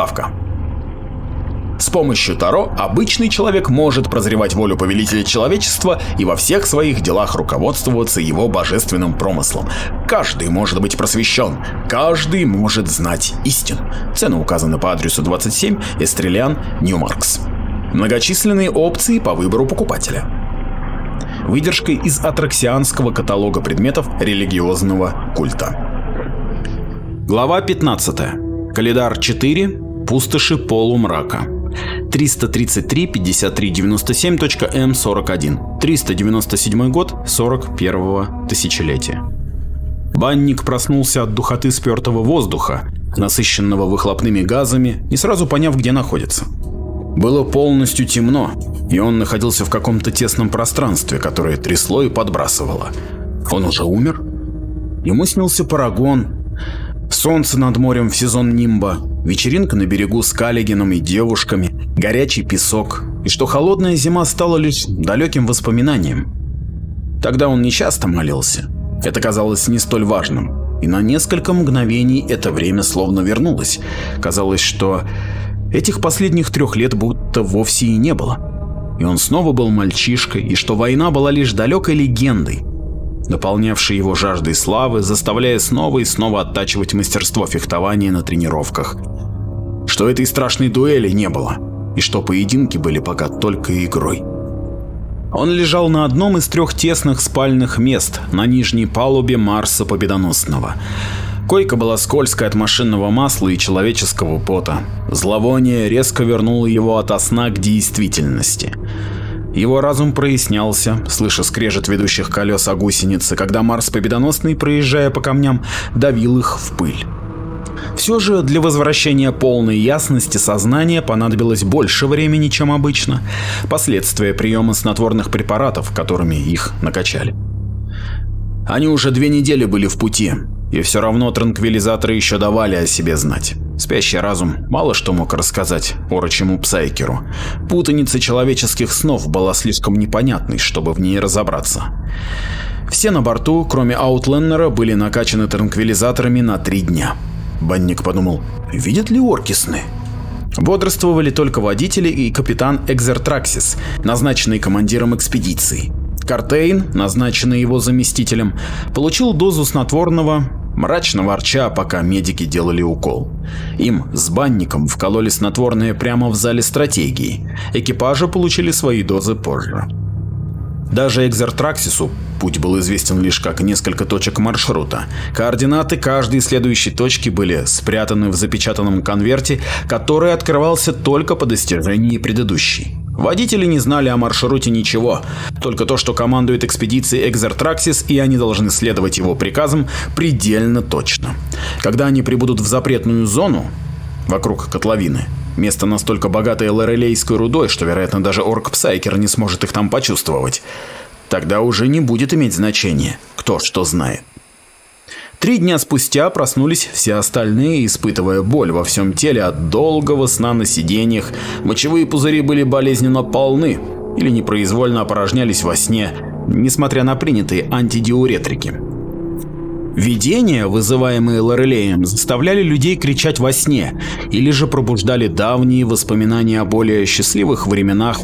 Вставка. С помощью Таро обычный человек может прозревать волю повелителя человечества и во всех своих делах руководствоваться его божественным промыслом. Каждый может быть просвещен, каждый может знать истину. Цены указаны по адресу 27 Эстрелян, Ньюмаркс. Многочисленные опции по выбору покупателя. Выдержка из атраксианского каталога предметов религиозного культа. Глава 15. Калидар 4. Пустоши полумрака. 333-53-97.М41. 397 год 41-го тысячелетия. Банник проснулся от духоты спертого воздуха, насыщенного выхлопными газами, не сразу поняв, где находится. Было полностью темно, и он находился в каком-то тесном пространстве, которое трясло и подбрасывало. Он уже умер? Ему снился парагон, солнце над морем в сезон нимба, вечеринка на берегу с Каллигином и девушками, горячий песок, и что холодная зима стала лишь далеким воспоминанием. Тогда он не часто молился. Это казалось не столь важным. И на несколько мгновений это время словно вернулось. Казалось, что этих последних трех лет будто вовсе и не было. И он снова был мальчишкой, и что война была лишь далекой легендой, наполнявший его жаждой славы, заставляя снова и снова оттачивать мастерство фехтования на тренировках. Что этой страшной дуэли не было, и что поединки были пока только игрой. Он лежал на одном из трех тесных спальных мест на нижней палубе Марса Победоносного. Койка была скользкой от машинного масла и человеческого пота. Зловоние резко вернуло его от сна к действительности. Его разум прояснялся, слыша скрежет ведущих колес о гусеницы, когда Марс Победоносный, проезжая по камням, давил их в пыль. Все же для возвращения полной ясности сознания понадобилось больше времени, чем обычно, последствия приема снотворных препаратов, которыми их накачали. Они уже две недели были в пути, и все равно транквилизаторы еще давали о себе знать. Спящий разум мало что мог рассказать орочему Псайкеру. Путаница человеческих снов была слишком непонятной, чтобы в ней разобраться. Все на борту, кроме Аутлендера, были накачаны транквилизаторами на три дня. Банник подумал, видят ли орки сны? Бодрствовали только водители и капитан Экзертраксис, назначенный командиром экспедиции. Картейн, назначенный его заместителем, получил дозу снотворного, мрачно ворча, пока медики делали укол. Им с банником вкололи снотворное прямо в зале стратегии. Экипажи получили свои дозы позже. Даже Экзертраксису путь был известен лишь как несколько точек маршрута. Координаты каждой следующей точки были спрятаны в запечатанном конверте, который открывался только по достижении предыдущей. Водители не знали о маршруте ничего, только то, что командует экспедицией Экзертраксис, и они должны следовать его приказам предельно точно. Когда они прибудут в запретную зону, вокруг котловины, место настолько богатое лорелейской рудой, что, вероятно, даже орк-псайкер не сможет их там почувствовать, тогда уже не будет иметь значения, кто что знает. Три дня спустя проснулись все остальные, испытывая боль во всем теле от долгого сна на сиденьях, мочевые пузыри были болезненно полны или непроизвольно опорожнялись во сне, несмотря на принятые антидиуретрики. Видения, вызываемые Лорелеем, заставляли людей кричать во сне, или же пробуждали давние воспоминания о более счастливых временах,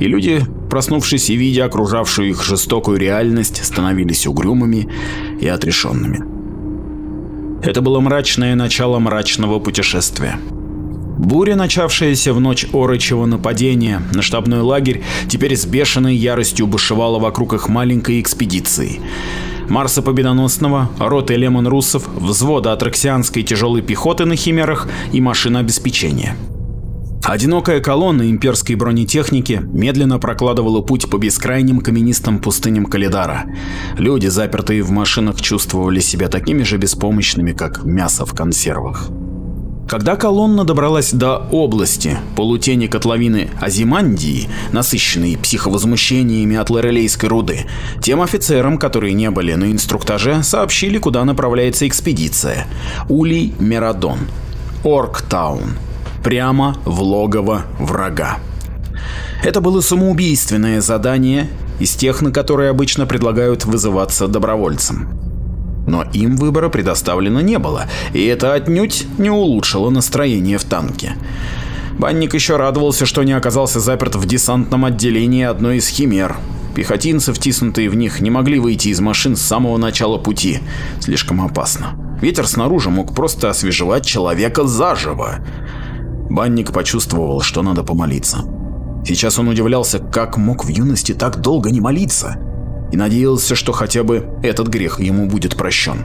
и люди, проснувшись и видя окружавшую их жестокую реальность, становились угрюмыми и отрешенными. Это было мрачное начало мрачного путешествия. Буря, начавшаяся в ночь орочего нападения на штабной лагерь, теперь с бешеной яростью бушевала вокруг их маленькой экспедиции. Марса Победоносного, роты Лемон Руссов, взвода атраксианской тяжелой пехоты на Химерах и машина обеспечения. Одинокая колонна имперской бронетехники медленно прокладывала путь по бескрайним каменистым пустыням Калидара. Люди, запертые в машинах, чувствовали себя такими же беспомощными, как мясо в консервах. Когда колонна добралась до области, полутени котловины Азимандии, насыщенной психовозмущениями от лорелейской руды, тем офицерам, которые не были на инструктаже, сообщили, куда направляется экспедиция. Улей Мерадон. Орктаун прямо в логово врага. Это было самоубийственное задание из тех, на которые обычно предлагают вызываться добровольцам. Но им выбора предоставлено не было, и это отнюдь не улучшило настроение в танке. Банник еще радовался, что не оказался заперт в десантном отделении одной из химер. Пехотинцы, втиснутые в них, не могли выйти из машин с самого начала пути. Слишком опасно. Ветер снаружи мог просто освежевать человека заживо. Банник почувствовал, что надо помолиться. Сейчас он удивлялся, как мог в юности так долго не молиться, и надеялся, что хотя бы этот грех ему будет прощен.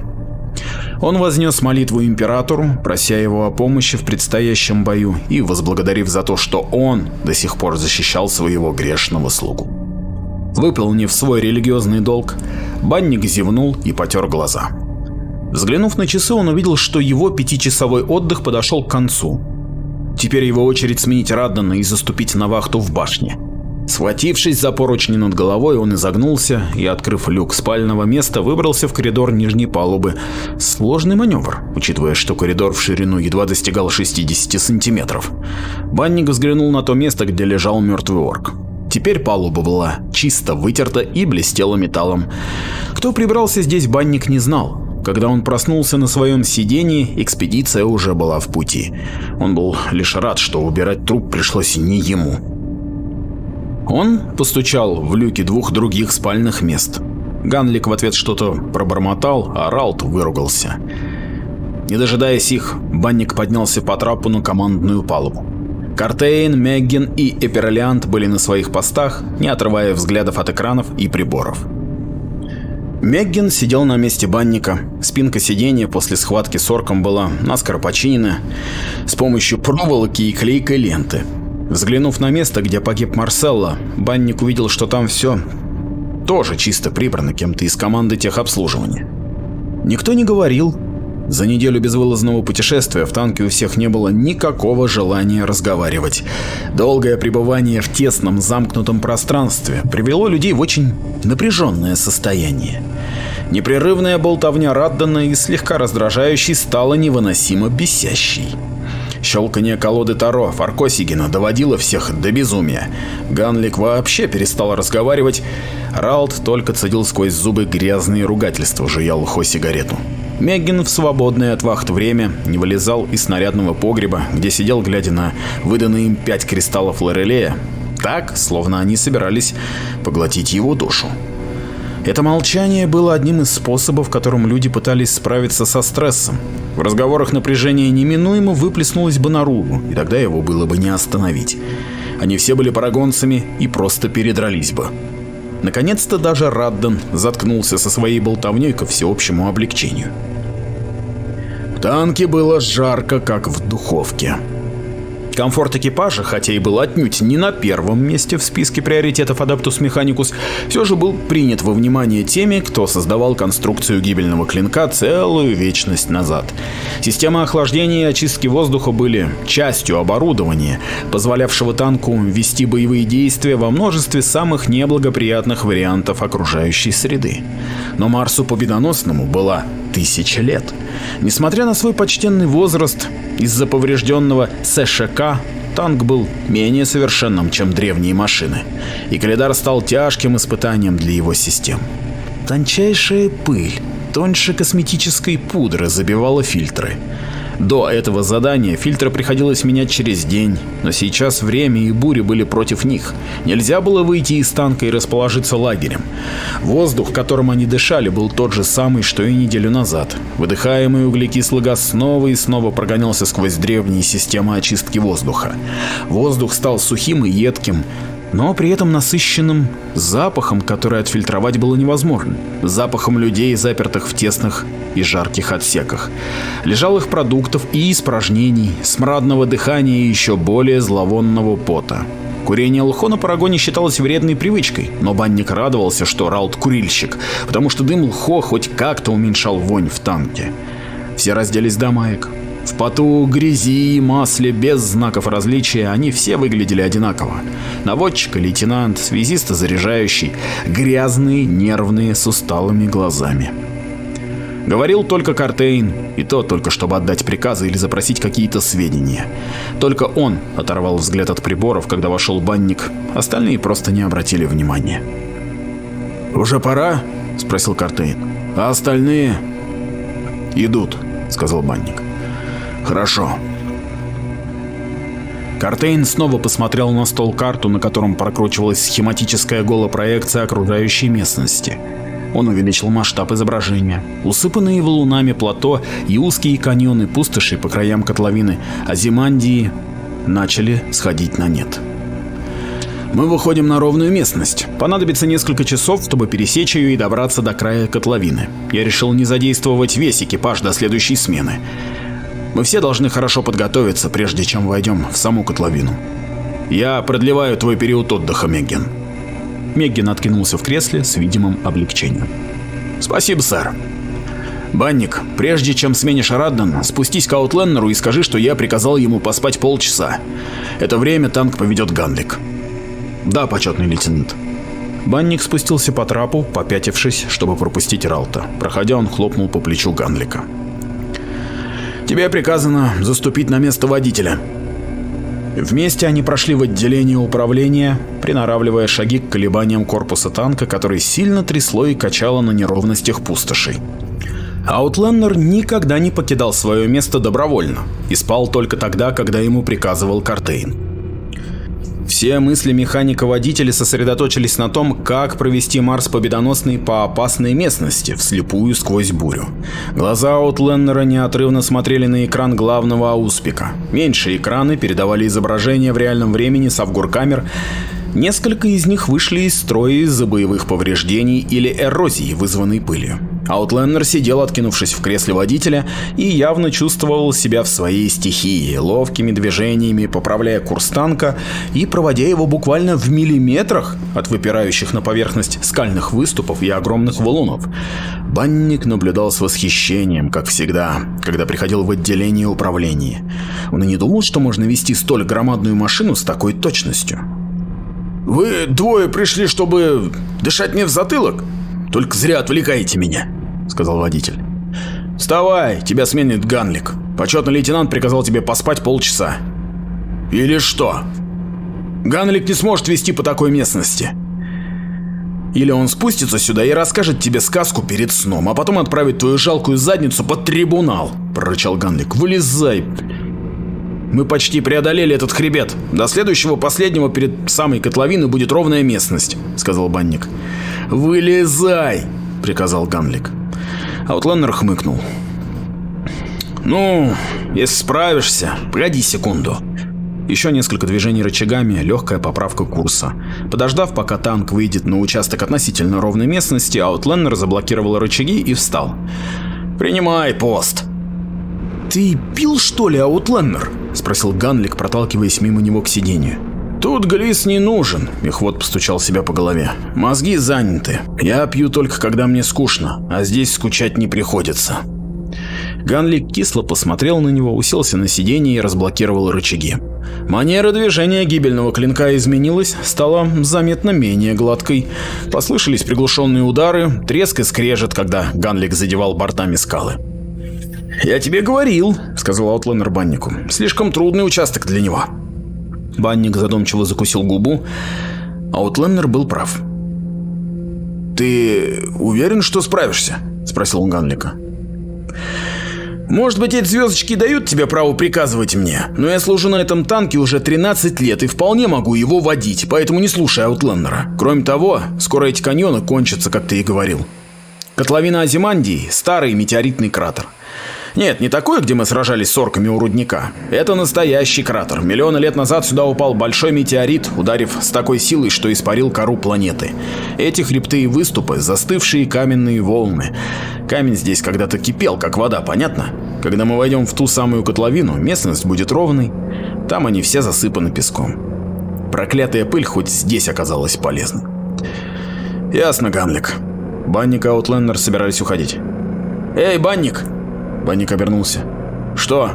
Он вознес молитву императору, прося его о помощи в предстоящем бою и возблагодарив за то, что он до сих пор защищал своего грешного слугу. Выполнив свой религиозный долг, банник зевнул и потер глаза. Взглянув на часы, он увидел, что его пятичасовой отдых подошел к концу. Теперь его очередь сменить Раддана и заступить на вахту в башне. Схватившись за поручни над головой, он изогнулся и, открыв люк спального места, выбрался в коридор нижней палубы. Сложный маневр, учитывая, что коридор в ширину едва достигал 60 сантиметров. Банник взглянул на то место, где лежал мертвый орк. Теперь палуба была чисто вытерта и блестела металлом. Кто прибрался здесь, банник не знал. Когда он проснулся на своем сидении, экспедиция уже была в пути. Он был лишь рад, что убирать труп пришлось не ему. Он постучал в люки двух других спальных мест. Ганлик в ответ что-то пробормотал, а Ралт выругался. Не дожидаясь их, банник поднялся по трапу на командную палубу. Картейн, Мегген и Эперлиант были на своих постах, не отрывая взглядов от экранов и приборов. Мегген сидел на месте банника. Спинка сиденья после схватки с орком была наскоро починена с помощью проволоки и клейкой ленты. Взглянув на место, где погиб Марселло, банник увидел, что там все тоже чисто прибрано кем-то из команды техобслуживания. Никто не говорил. За неделю безвылазного путешествия в танке у всех не было никакого желания разговаривать. Долгое пребывание в тесном замкнутом пространстве привело людей в очень напряженное состояние. Непрерывная болтовня Раддана и слегка раздражающей стала невыносимо бесящей. Щелканье колоды Таро Фаркосигина доводило всех до безумия. Ганлик вообще перестал разговаривать. Ралд только цедил сквозь зубы грязные ругательства, жуял Хо сигарету. Меггин в свободное от вахт время не вылезал из снарядного погреба, где сидел, глядя на выданные им пять кристаллов Лорелея, так, словно они собирались поглотить его душу. Это молчание было одним из способов, которым люди пытались справиться со стрессом. В разговорах напряжение неминуемо выплеснулось бы наружу, и тогда его было бы не остановить. Они все были парагонцами и просто передрались бы. Наконец-то даже Радден заткнулся со своей болтовней ко всеобщему облегчению. В танке было жарко, как в духовке. Комфорт экипажа, хотя и был отнюдь не на первом месте в списке приоритетов Adaptus Mechanicus, все же был принят во внимание теми, кто создавал конструкцию гибельного клинка целую вечность назад. Системы охлаждения и очистки воздуха были частью оборудования, позволявшего танку вести боевые действия во множестве самых неблагоприятных вариантов окружающей среды. Но Марсу Победоносному была тысяча лет. Несмотря на свой почтенный возраст, из-за поврежденного СШК танк был менее совершенным, чем древние машины, и Калидар стал тяжким испытанием для его систем. Тончайшая пыль, тоньше косметической пудры забивала фильтры. До этого задания фильтры приходилось менять через день, но сейчас время и бури были против них. Нельзя было выйти из танка и расположиться лагерем. Воздух, которым они дышали, был тот же самый, что и неделю назад. Выдыхаемый углекислый газ снова и снова прогонялся сквозь древние системы очистки воздуха. Воздух стал сухим и едким, но при этом насыщенным запахом, который отфильтровать было невозможно. Запахом людей, запертых в тесных и жарких отсеках. Лежалых продуктов и испражнений, смрадного дыхания и еще более зловонного пота. Курение лхо на парагоне считалось вредной привычкой, но банник радовался, что Ралт курильщик, потому что дым лхо хоть как-то уменьшал вонь в танке. Все разделись до маек. В поту, грязи и масле, без знаков различия, они все выглядели одинаково. Наводчик лейтенант, связист заряжающий, грязные, нервные, с усталыми глазами. Говорил только Картейн, и то только чтобы отдать приказы или запросить какие-то сведения. Только он оторвал взгляд от приборов, когда вошел банник, остальные просто не обратили внимания. «Уже пора?» – спросил Картейн. «А остальные?» «Идут», — сказал банник. «Хорошо». Картейн снова посмотрел на стол карту, на котором прокручивалась схематическая голопроекция окружающей местности. Он увеличил масштаб изображения. Усыпанные валунами плато и узкие каньоны пустоши по краям котловины Азимандии начали сходить на нет. Мы выходим на ровную местность. Понадобится несколько часов, чтобы пересечь ее и добраться до края котловины. Я решил не задействовать весь экипаж до следующей смены. Мы все должны хорошо подготовиться, прежде чем войдем в саму котловину. Я продлеваю твой период отдыха, Мегген. Мегген откинулся в кресле с видимым облегчением. Спасибо, сэр. Банник, прежде чем сменишь Радден, спустись к Аутленнеру и скажи, что я приказал ему поспать полчаса. Это время танк поведет Ганлик. Да, почетный лейтенант. Банник спустился по трапу, попятившись, чтобы пропустить Ралта. Проходя, он хлопнул по плечу Ганлика. Тебе приказано заступить на место водителя. Вместе они прошли в отделение управления, приноравливая шаги к колебаниям корпуса танка, который сильно трясло и качало на неровностях пустошей. Аутлендер никогда не покидал свое место добровольно и спал только тогда, когда ему приказывал Картейн. Все мысли механика-водителя сосредоточились на том, как провести Марс победоносный по опасной местности, вслепую сквозь бурю. Глаза Аутлендера неотрывно смотрели на экран главного ауспика. Меньшие экраны передавали изображения в реальном времени с авгуркамер, Несколько из них вышли из строя из-за боевых повреждений или эрозии, вызванной пылью. Аутлендер сидел, откинувшись в кресле водителя, и явно чувствовал себя в своей стихии, ловкими движениями поправляя курс танка и проводя его буквально в миллиметрах от выпирающих на поверхность скальных выступов и огромных валунов. Банник наблюдал с восхищением, как всегда, когда приходил в отделение управления. Он и не думал, что можно вести столь громадную машину с такой точностью. Вы двое пришли, чтобы дышать мне в затылок? Только зря отвлекаете меня, сказал водитель. Вставай, тебя сменит Ганлик. Почетный лейтенант приказал тебе поспать полчаса. Или что? Ганлик не сможет вести по такой местности. Или он спустится сюда и расскажет тебе сказку перед сном, а потом отправит твою жалкую задницу под трибунал, прорычал Ганлик. Вылезай. Мы почти преодолели этот хребет. До следующего последнего перед самой котловиной будет ровная местность, сказал банник. Вылезай, приказал Ганлик. Аутлендер хмыкнул. Ну, если справишься, погоди секунду. Еще несколько движений рычагами, легкая поправка курса. Подождав, пока танк выйдет на участок относительно ровной местности, Аутлендер заблокировал рычаги и встал. «Принимай пост!» «Ты пил что ли, Аутлендер?» — спросил Ганлик, проталкиваясь мимо него к сиденью. «Тут глис не нужен», — Мехвод постучал себя по голове. «Мозги заняты. Я пью только когда мне скучно, а здесь скучать не приходится». Ганлик кисло посмотрел на него, уселся на сиденье и разблокировал рычаги. Манера движения гибельного клинка изменилась, стала заметно менее гладкой. Послышались приглушенные удары, треск и скрежет, когда Ганлик задевал бортами скалы. «Я тебе говорил», — сказал Аутлендер баннику. «Слишком трудный участок для него». Банник задумчиво закусил губу. Аутлендер был прав. «Ты уверен, что справишься?» — спросил он Ганлика. «Может быть, эти звездочки дают тебе право приказывать мне, но я служу на этом танке уже 13 лет и вполне могу его водить, поэтому не слушай Аутлендера. Кроме того, скоро эти каньоны кончатся, как ты и говорил. Котловина Азимандии – старый метеоритный кратер. Нет, не такой, где мы сражались с орками у рудника. Это настоящий кратер. Миллионы лет назад сюда упал большой метеорит, ударив с такой силой, что испарил кору планеты. Эти хребты и выступы – застывшие каменные волны. Камень здесь когда-то кипел, как вода, понятно? Когда мы войдем в ту самую котловину, местность будет ровной. Там они все засыпаны песком. Проклятая пыль хоть здесь оказалась полезной. Ясно, Ганлик. Банник и Аутлендер собирались уходить. «Эй, Банник!» Банник обернулся. «Что?»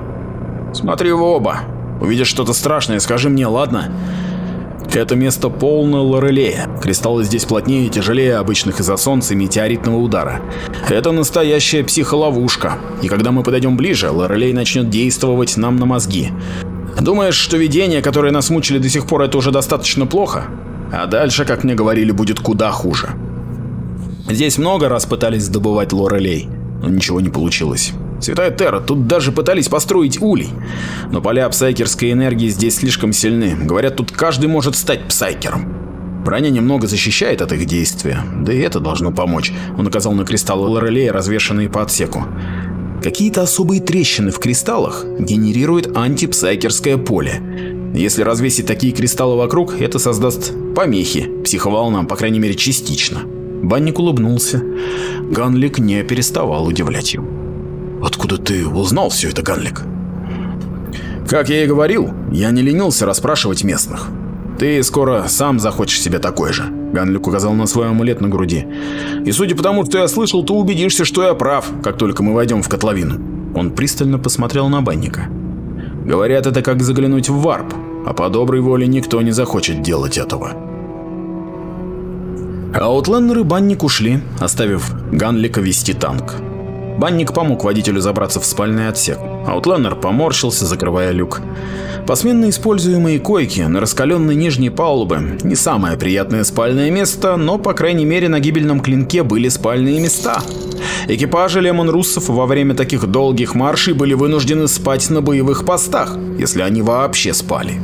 «Смотри в оба. Увидишь что-то страшное, скажи мне, ладно?» Это место полно лорелея. Кристаллы здесь плотнее и тяжелее обычных из-за солнца и метеоритного удара. Это настоящая психоловушка. И когда мы подойдем ближе, лорелей начнет действовать нам на мозги. Думаешь, что видения, которые нас мучили до сих пор, это уже достаточно плохо? А дальше, как мне говорили, будет куда хуже. Здесь много раз пытались добывать лорелей, но ничего не получилось. Святая Терра, тут даже пытались построить улей. Но поля псайкерской энергии здесь слишком сильны. Говорят, тут каждый может стать псайкером. Броня немного защищает от их действия, да и это должно помочь. Он указал на кристаллы Лорелея, развешанные по отсеку. Какие-то особые трещины в кристаллах генерируют антипсайкерское поле. Если развесить такие кристаллы вокруг, это создаст помехи психоволнам, по крайней мере частично. Банник улыбнулся. Ганлик не переставал удивлять его. «Откуда ты узнал все это, Ганлик?» «Как я и говорил, я не ленился расспрашивать местных. Ты скоро сам захочешь себе такой же. Ганлик указал на свой амулет на груди. И судя по тому, что я слышал, ты убедишься, что я прав, как только мы войдем в котловину. Он пристально посмотрел на банника. Говорят, это как заглянуть в варп, а по доброй воле никто не захочет делать этого. Аутлендер и банник ушли, оставив Ганлика вести танк. Банник помог водителю забраться в спальный отсек. Аутлендер поморщился, закрывая люк. Посменно используемые койки на раскаленной нижней палубе не самое приятное спальное место, но по крайней мере на гибельном клинке были спальные места. Экипажи Лемон Руссов во время таких долгих маршей были вынуждены спать на боевых постах, если они вообще спали.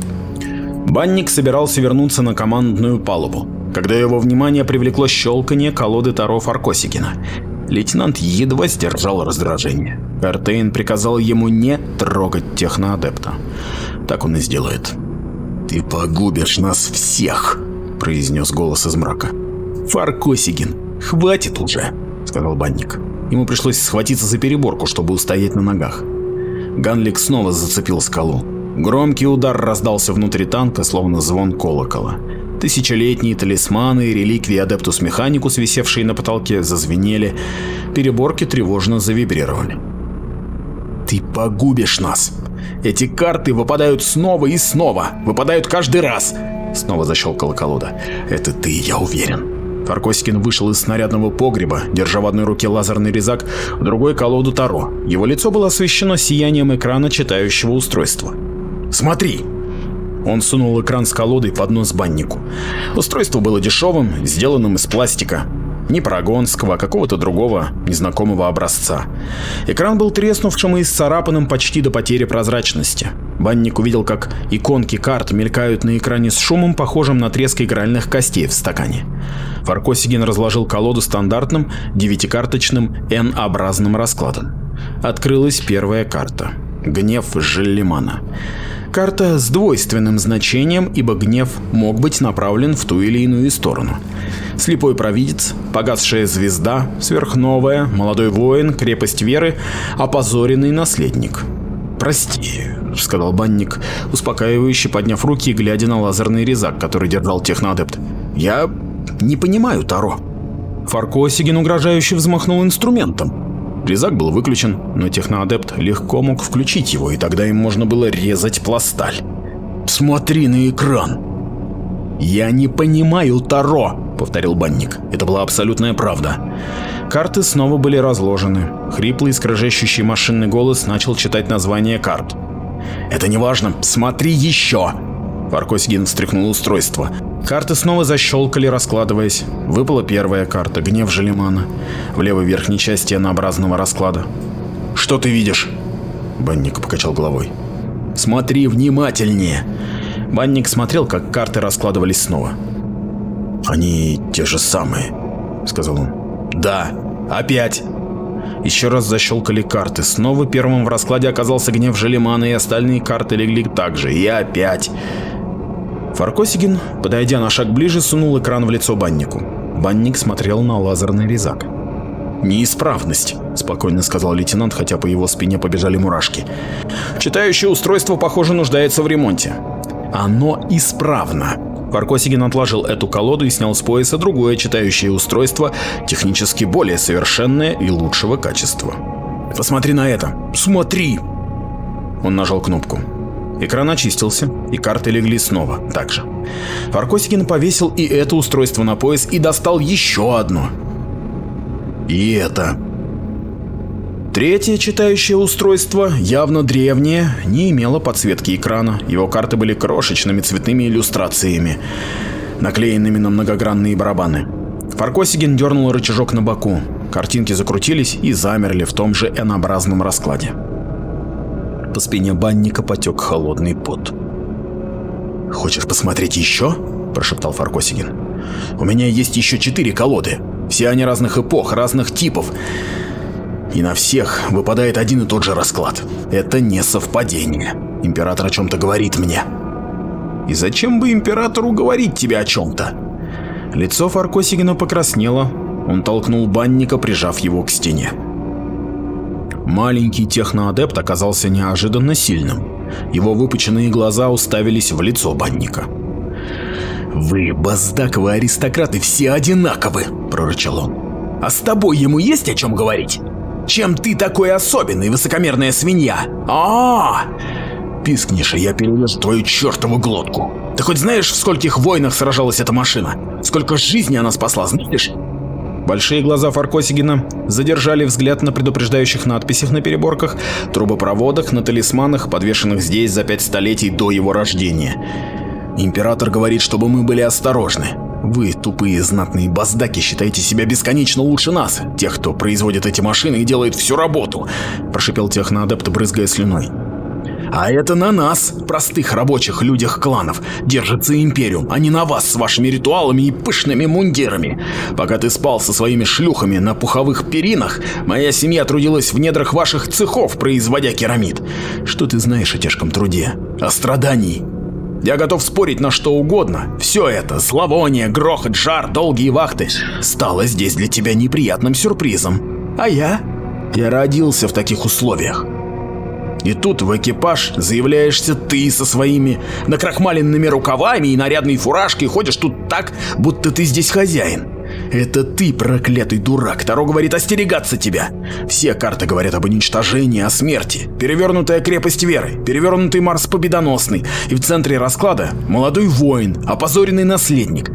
Банник собирался вернуться на командную палубу, когда его внимание привлекло щелканье колоды Таро Фаркосикина. Лейтенант едва сдержал раздражение. Картейн приказал ему не трогать техноадепта. Так он и сделает. «Ты погубишь нас всех!» – произнес голос из мрака. «Фаркосигин, хватит уже!» – сказал банник. Ему пришлось схватиться за переборку, чтобы устоять на ногах. Ганлик снова зацепил скалу. Громкий удар раздался внутри танка, словно звон колокола. Тысячелетние талисманы и реликвии Адептус Механикус, висевшие на потолке, зазвенели. Переборки тревожно завибрировали. «Ты погубишь нас!» Эти карты выпадают снова и снова, выпадают каждый раз. Снова защелкала колода. Это ты, я уверен. Фаркосикин вышел из снарядного погреба, держа в одной руке лазерный резак, в другой колоду Таро. Его лицо было освещено сиянием экрана читающего устройства. «Смотри!» Он сунул экран с колодой под нос баннику. Устройство было дешевым, сделанным из пластика. Не парагонского, а какого-то другого, незнакомого образца. Экран был треснувшим и исцарапанным почти до потери прозрачности. Банник увидел, как иконки карт мелькают на экране с шумом, похожим на треск игральных костей в стакане. Фаркосигин разложил колоду стандартным девятикарточным N-образным раскладом. Открылась первая карта. Гнев Желлимана. Карта с двойственным значением, ибо гнев мог быть направлен в ту или иную сторону. Слепой провидец, погасшая звезда, сверхновая, молодой воин, крепость веры, опозоренный наследник. «Прости», — сказал банник, успокаивающе подняв руки и глядя на лазерный резак, который держал техноадепт. «Я не понимаю Таро». Фаркосигин угрожающе взмахнул инструментом. Резак был выключен, но техноадепт легко мог включить его, и тогда им можно было резать пласталь. «Смотри на экран!» «Я не понимаю Таро!» — повторил банник. Это была абсолютная правда. Карты снова были разложены. Хриплый, скрежещущий машинный голос начал читать название карт. «Это не важно. Смотри еще!» Фаркосигин встряхнул устройство. Карты снова защелкали, раскладываясь. Выпала первая карта — гнев Желемана. В левой верхней части N-образного расклада. «Что ты видишь?» Банник покачал головой. «Смотри внимательнее!» Банник смотрел, как карты раскладывались снова. «Они те же самые», — сказал он. «Да, опять!» Еще раз защелкали карты. Снова первым в раскладе оказался гнев Желемана, и остальные карты легли также. И опять. Фаркосигин, подойдя на шаг ближе, сунул экран в лицо баннику. Банник смотрел на лазерный резак. «Неисправность», — спокойно сказал лейтенант, хотя по его спине побежали мурашки. «Читающее устройство, похоже, нуждается в ремонте». «Оно исправно». Фаркосигин отложил эту колоду и снял с пояса другое читающее устройство, технически более совершенное и лучшего качества. «Посмотри на это! Смотри!» Он нажал кнопку. Экран очистился, и карты легли снова, так же. Фаркосикин повесил и это устройство на пояс и достал еще одно. И это. Третье читающее устройство, явно древнее, не имело подсветки экрана. Его карты были крошечными цветными иллюстрациями, наклеенными на многогранные барабаны. Фаркосигин дернул рычажок на боку. Картинки закрутились и замерли в том же N-образном раскладе. По спине банника потек холодный пот. «Хочешь посмотреть еще?» – прошептал Фаркосигин. «У меня есть еще четыре колоды. Все они разных эпох, разных типов. И на всех выпадает один и тот же расклад. Это не совпадение. Император о чем-то говорит мне». «И зачем бы императору говорить тебе о чем-то?» Лицо Фаркосигина покраснело, он толкнул банника, прижав его к стене. Маленький техноадепт оказался неожиданно сильным. Его выпученные глаза уставились в лицо банника. «Вы, баздаковы аристократы, все одинаковы!» – прорычал он. «А с тобой ему есть о чем говорить? Чем ты такой особенный, высокомерная свинья? а, -а, -а! Пискнешь, и я перережу твою чертову глотку. Ты хоть знаешь, в скольких войнах сражалась эта машина? Сколько жизней она спасла, знаешь? Большие глаза Фаркосигина задержали взгляд на предупреждающих надписях на переборках, трубопроводах, на талисманах, подвешенных здесь за пять столетий до его рождения. Император говорит, чтобы мы были осторожны. Вы, тупые знатные баздаки, считаете себя бесконечно лучше нас, тех, кто производит эти машины и делает всю работу, прошипел техноадепт, брызгая слюной. А это на нас, простых рабочих людях кланов, держится Империум, а не на вас с вашими ритуалами и пышными мундирами. Пока ты спал со своими шлюхами на пуховых перинах, моя семья трудилась в недрах ваших цехов, производя керамид. Что ты знаешь о тяжком труде? О страдании? Я готов спорить на что угодно. Все это, зловоние, грохот, жар, долгие вахты, стало здесь для тебя неприятным сюрпризом. А я? Я родился в таких условиях. И тут в экипаж заявляешься ты со своими накрахмаленными рукавами и нарядной фуражкой ходишь тут так, будто ты здесь хозяин. Это ты, проклятый дурак. Таро говорит остерегаться тебя. Все карты говорят об уничтожении, о смерти. Перевернутая крепость веры, перевернутый Марс победоносный. И в центре расклада молодой воин, опозоренный наследник.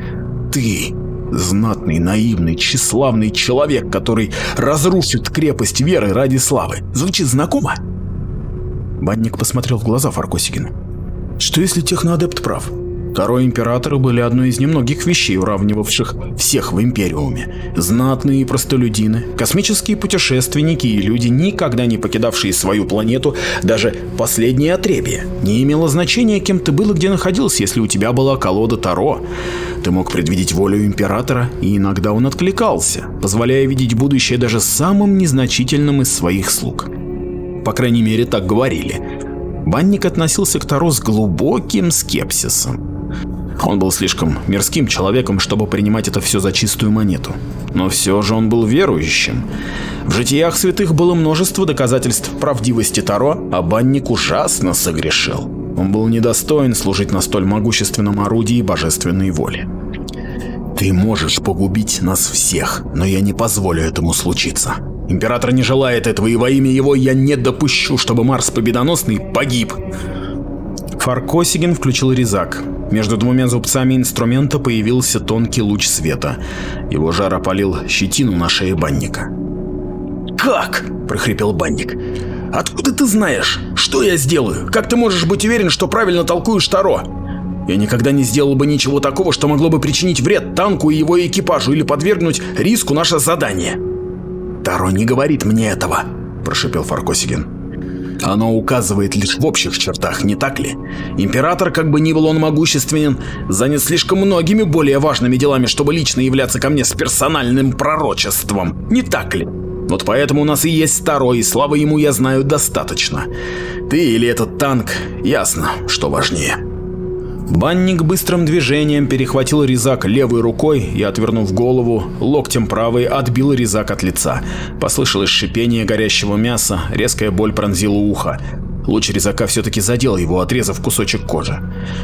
Ты, знатный, наивный, тщеславный человек, который разрушит крепость веры ради славы. Звучит знакомо? Банник посмотрел в глаза Фаркосигину. Что если техноадепт прав? Второй императоры были одной из немногих вещей, уравнивавших всех в Империуме. Знатные простолюдины, космические путешественники и люди, никогда не покидавшие свою планету, даже последнее отребье. Не имело значения, кем ты был и где находился, если у тебя была колода Таро. Ты мог предвидеть волю Императора, и иногда он откликался, позволяя видеть будущее даже самым незначительным из своих слуг. По крайней мере, так говорили. Банник относился к Таро с глубоким скепсисом. Он был слишком мирским человеком, чтобы принимать это все за чистую монету. Но все же он был верующим. В житиях святых было множество доказательств правдивости Таро, а банник ужасно согрешил. Он был недостоин служить на столь могущественном орудии божественной воли. «Ты можешь погубить нас всех, но я не позволю этому случиться», Император не желает этого, и во имя его я не допущу, чтобы Марс Победоносный погиб. Фаркосиген включил резак. Между двумя зубцами инструмента появился тонкий луч света. Его жар опалил щетину на шее банника. «Как?» – прохрипел банник. «Откуда ты знаешь? Что я сделаю? Как ты можешь быть уверен, что правильно толкуешь Таро?» Я никогда не сделал бы ничего такого, что могло бы причинить вред танку и его экипажу или подвергнуть риску наше задание. «Таро не говорит мне этого», – прошипел Фаркосиген. «Оно указывает лишь в общих чертах, не так ли? Император, как бы ни был он могущественен, занят слишком многими более важными делами, чтобы лично являться ко мне с персональным пророчеством, не так ли? Вот поэтому у нас и есть второй, и славы ему я знаю достаточно. Ты или этот танк, ясно, что важнее». Банник быстрым движением перехватил резак левой рукой и, отвернув голову, локтем правой отбил резак от лица. Послышалось шипение горящего мяса, резкая боль пронзила ухо. Луч резака все-таки задел его, отрезав кусочек кожи.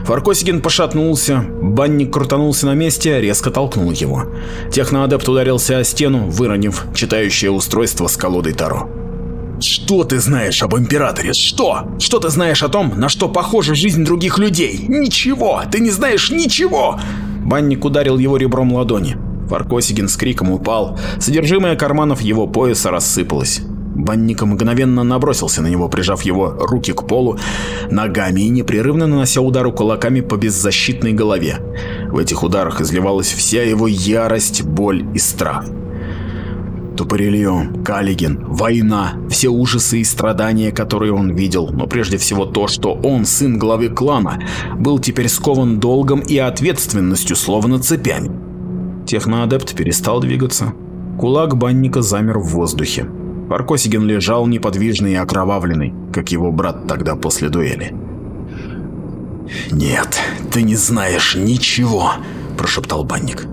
Фаркосигин пошатнулся, банник крутанулся на месте, резко толкнул его. Техноадепт ударился о стену, выронив читающее устройство с колодой Таро. Что ты знаешь об Императоре? Что? Что ты знаешь о том, на что похожа жизнь других людей? Ничего! Ты не знаешь ничего! Банник ударил его ребром ладони. Фаркосигин с криком упал, содержимое карманов его пояса рассыпалось. Банник мгновенно набросился на него, прижав его руки к полу ногами и непрерывно нанося удары кулаками по беззащитной голове. В этих ударах изливалась вся его ярость, боль и страх. Тупорильон, Каллиген, война, все ужасы и страдания, которые он видел, но прежде всего то, что он, сын главы клана, был теперь скован долгом и ответственностью, словно цепями. Техноадепт перестал двигаться. Кулак банника замер в воздухе. Фаркосиген лежал неподвижный и окровавленный, как его брат тогда после дуэли. «Нет, ты не знаешь ничего», – прошептал банник.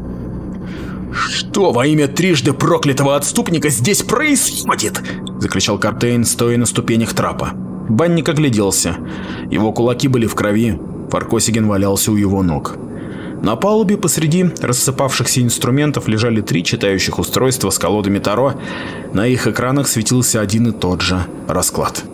«Что во имя трижды проклятого отступника здесь происходит?» – закричал Картейн, стоя на ступенях трапа. Банник огляделся. Его кулаки были в крови, Фаркосиген валялся у его ног. На палубе посреди рассыпавшихся инструментов лежали три читающих устройства с колодами Таро. На их экранах светился один и тот же расклад.